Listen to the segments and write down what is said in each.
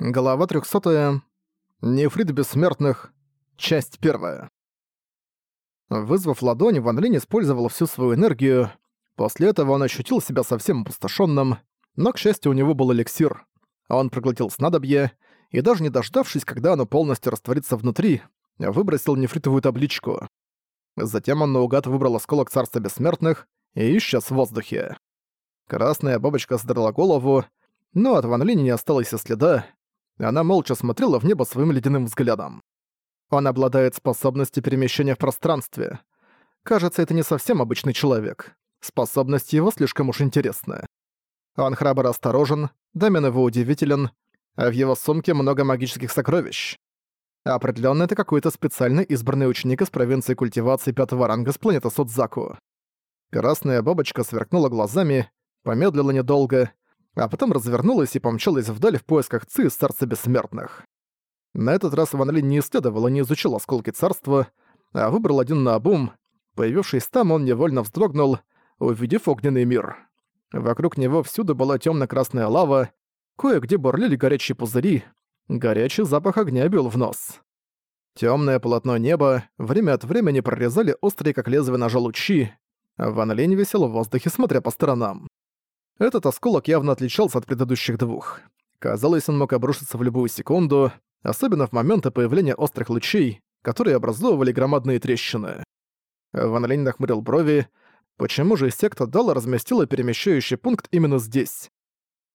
Глава 300. Нефрит бессмертных. Часть 1. Вызвав ладонь, Ван Линь использовал всю свою энергию. После этого он ощутил себя совсем опустошенным, но, к счастью, у него был эликсир. Он проглотил снадобье и, даже не дождавшись, когда оно полностью растворится внутри, выбросил нефритовую табличку. Затем он наугад выбрал осколок Царства Бессмертных и исчез в воздухе. Красная бабочка задрала голову, но от Ван Линь не осталось и следа, она молча смотрела в небо своим ледяным взглядом. Он обладает способностью перемещения в пространстве. Кажется, это не совсем обычный человек. Способность его слишком уж интересная. Он храбр и осторожен, Дамен его удивителен, а в его сумке много магических сокровищ. Определенно это какой-то специально избранный ученик из провинции культивации пятого ранга с планеты Судзаку. Красная бабочка сверкнула глазами, помедлила недолго а потом развернулась и помчалась вдаль в поисках Ци из Царства Бессмертных. На этот раз Ван Линь не исследовал и не изучил осколки царства, а выбрал один на обум. Появившись там, он невольно вздрогнул, увидев огненный мир. Вокруг него всюду была темно красная лава, кое-где бурлили горячие пузыри, горячий запах огня бил в нос. Темное полотно неба время от времени прорезали острые, как лезвие ножа лучи. Ван Линь висел в воздухе, смотря по сторонам. Этот осколок явно отличался от предыдущих двух. Казалось, он мог обрушиться в любую секунду, особенно в моменты появления острых лучей, которые образовывали громадные трещины. Ван Линь нахмурил брови. Почему же секта Дала разместила перемещающий пункт именно здесь?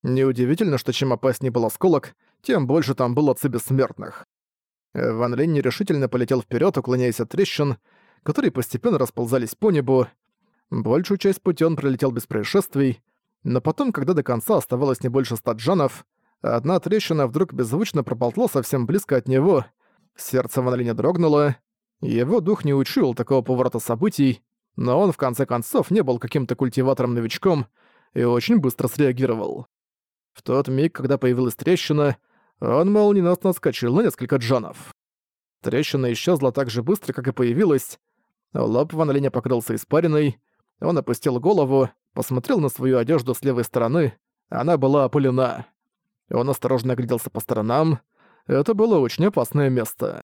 Неудивительно, что чем опаснее был осколок, тем больше там было бессмертных. Ван Линь нерешительно полетел вперед, уклоняясь от трещин, которые постепенно расползались по небу. Большую часть пути он пролетел без происшествий, но потом, когда до конца оставалось не больше ста джанов, одна трещина вдруг беззвучно проползла совсем близко от него, сердце Ван Линя дрогнуло, его дух не учуял такого поворота событий, но он в конце концов не был каким-то культиватором-новичком и очень быстро среагировал. В тот миг, когда появилась трещина, он молниеносно отскочил на несколько джанов. Трещина исчезла так же быстро, как и появилась. Лоб Ван Линя покрылся испариной, он опустил голову, посмотрел на свою одежду с левой стороны, она была опылена. Он осторожно огляделся по сторонам. Это было очень опасное место.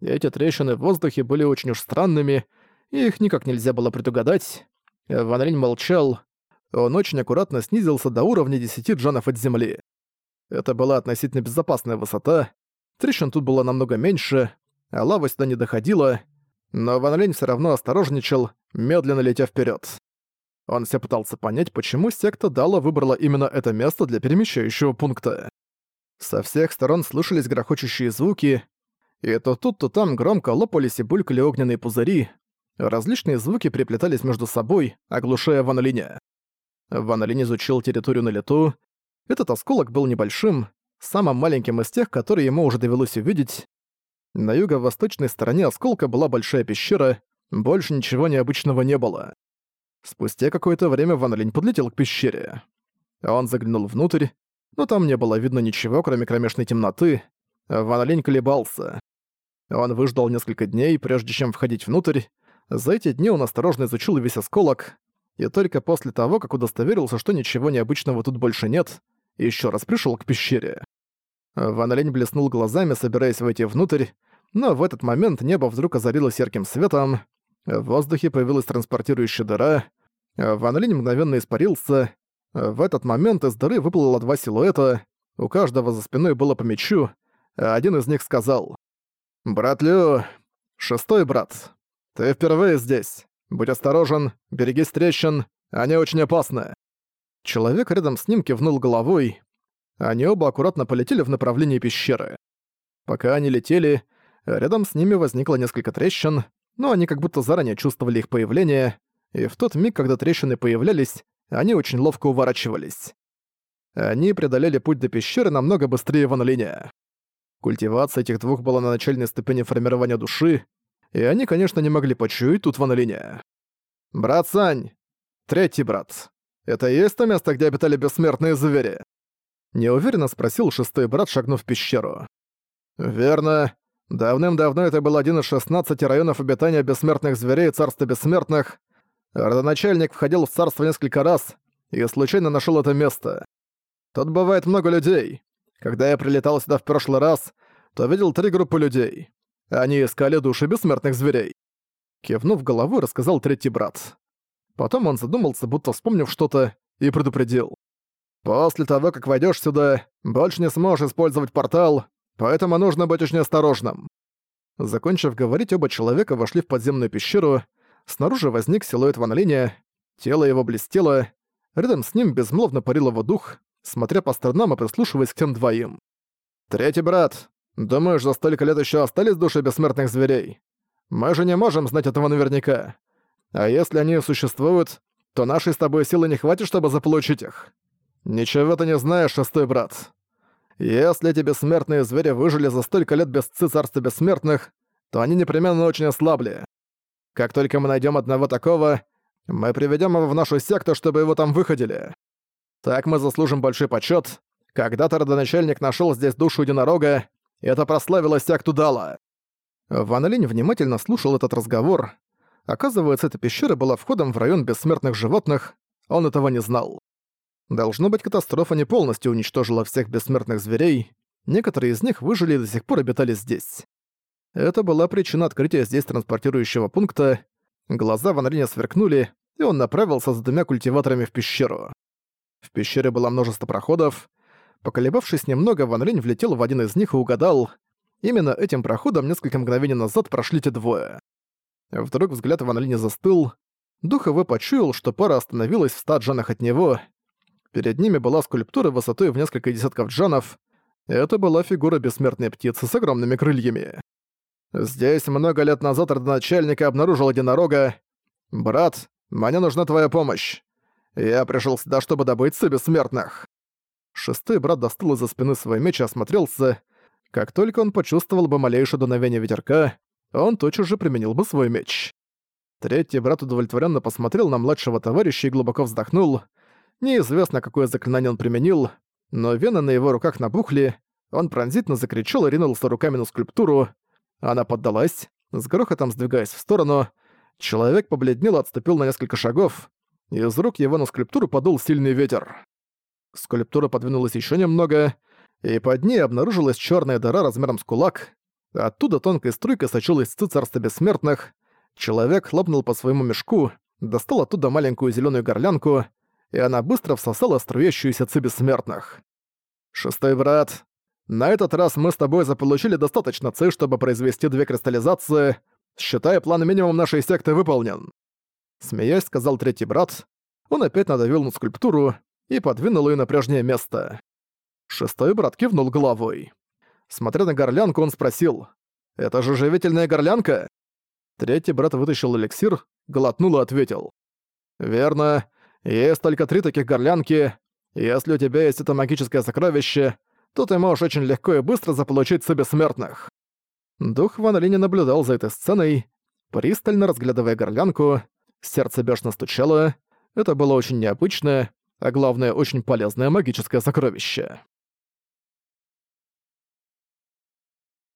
Эти трещины в воздухе были очень уж странными, и их никак нельзя было предугадать. Ван Линь молчал. Он очень аккуратно снизился до уровня 10 джанов от земли. Это была относительно безопасная высота. Трещин тут было намного меньше, а лава сюда не доходила, но Ван Линь всё равно осторожничал, медленно летя вперед. Он все пытался понять, почему секта Дала выбрала именно это место для перемещающего пункта. Со всех сторон слышались грохочущие звуки, и то тут, то там громко лопались и булькали огненные пузыри. Различные звуки приплетались между собой, оглушая Ван Линя. Изучил территорию на лету. Этот осколок был небольшим, самым маленьким из тех, которые ему уже довелось увидеть. На юго-восточной стороне осколка была большая пещера, больше ничего необычного не было. Спустя какое-то время Ван Линь подлетел к пещере. Он заглянул внутрь, но там не было видно ничего, кроме кромешной темноты. Ван Линь колебался. Он выждал несколько дней, прежде чем входить внутрь. За эти дни он осторожно изучил весь осколок, и только после того, как удостоверился, что ничего необычного тут больше нет, еще раз пришел к пещере. Ван Линь блеснул глазами, собираясь войти внутрь, но в этот момент небо вдруг озарилось ярким светом, в воздухе появилась транспортирующая дыра. Ван Линь мгновенно испарился. В этот момент из дыры выплыло два силуэта. У каждого за спиной было по мечу. Один из них сказал. «Брат Лю, шестой брат, ты впервые здесь. Будь осторожен, берегись трещин, они очень опасны». Человек рядом с ним кивнул головой. Они оба аккуратно полетели в направлении пещеры. Пока они летели, рядом с ними возникло несколько трещин, но они как будто заранее чувствовали их появление, и в тот миг, когда трещины появлялись, они очень ловко уворачивались. Они преодолели путь до пещеры намного быстрее Ван. Культивация этих двух была на начальной ступени формирования души, и они, конечно, не могли почуять тут Ван. «Брат Сань! Третий брат. Это и есть то место, где обитали бессмертные звери?» Неуверенно спросил шестой брат, шагнув в пещеру. «Верно. Давным-давно это был один из 16 районов обитания бессмертных зверей Царства Бессмертных. Родоначальник входил в царство несколько раз и случайно нашел это место. Тут бывает много людей. Когда я прилетал сюда в прошлый раз, то видел три группы людей. Они искали души бессмертных зверей. Кивнув головой, рассказал третий брат. Потом он задумался, будто вспомнив что-то, и предупредил. «После того, как войдешь сюда, больше не сможешь использовать портал, поэтому нужно быть очень осторожным». Закончив говорить, оба человека вошли в подземную пещеру. Снаружи возник силуэт Ван Линя, тело его блестело, рядом с ним безмолвно парил его дух, смотря по сторонам и прислушиваясь к тем двоим. «Третий брат, думаешь, за столько лет еще остались души бессмертных зверей? Мы же не можем знать этого наверняка. А если они существуют, то нашей с тобой силы не хватит, чтобы заполучить их. Ничего ты не знаешь, шестой брат. Если эти бессмертные звери выжили за столько лет без царства бессмертных, то они непременно очень ослабли. Как только мы найдем одного такого, мы приведем его в нашу секту, чтобы его там выходили. Так мы заслужим большой почет. Когда-то родоначальник нашел здесь душу единорога, и это прославило секту Дала. Ван Линь внимательно слушал этот разговор. Оказывается, эта пещера была входом в район бессмертных животных, он этого не знал. Должно быть, катастрофа не полностью уничтожила всех бессмертных зверей, некоторые из них выжили и до сих пор обитали здесь. Это была причина открытия здесь транспортирующего пункта. Глаза Ван Линя сверкнули, и он направился за двумя культиваторами в пещеру. В пещере было множество проходов. Поколебавшись немного, Ван Линь влетел в один из них и угадал. Именно этим проходом несколько мгновений назад прошли те двое. Вдруг взгляд Ван Линя застыл. Дух его почуял, что пара остановилась в ста джанах от него, Перед ними была скульптура высотой в несколько десятков джанов. Это была фигура бессмертной птицы с огромными крыльями. «Здесь много лет назад родоначальника обнаружил единорога. Брат, мне нужна твоя помощь. Я пришел сюда, чтобы добыть себе бессмертных». Шестой брат достал из-за спины свой меч и осмотрелся. Как только он почувствовал бы малейшее дуновение ветерка, он тотчас же применил бы свой меч. Третий брат удовлетворенно посмотрел на младшего товарища и глубоко вздохнул. Неизвестно, какое заклинание он применил, но вены на его руках набухли, он пронзительно закричал и ринулся руками на скульптуру. Она поддалась, с грохотом сдвигаясь в сторону. Человек побледнел и отступил на несколько шагов. Из рук его на скульптуру подул сильный ветер. Скульптура подвинулась еще немного, и под ней обнаружилась черная дыра размером с кулак. Оттуда тонкой струйкой сочилась ци царства бессмертных. Человек хлопнул по своему мешку, достал оттуда маленькую зеленую горлянку и она быстро всосала струящуюся ци бессмертных. «Шестой брат, на этот раз мы с тобой заполучили достаточно ци, чтобы произвести две кристаллизации. Считай, план минимум нашей секты выполнен». Смеясь, сказал третий брат. Он опять надавил на скульптуру и подвинул ее на прежнее место. Шестой брат кивнул головой. Смотря на горлянку, он спросил. «Это же живительная горлянка?» Третий брат вытащил эликсир, глотнул и ответил. «Верно. Есть только три таких горлянки. Если у тебя есть это магическое сокровище, то ты можешь очень легко и быстро заполучить себе смертных. Дух Ван Линь наблюдал за этой сценой, пристально разглядывая горлянку. Сердце бешено стучало. Это было очень необычное, а главное, очень полезное магическое сокровище.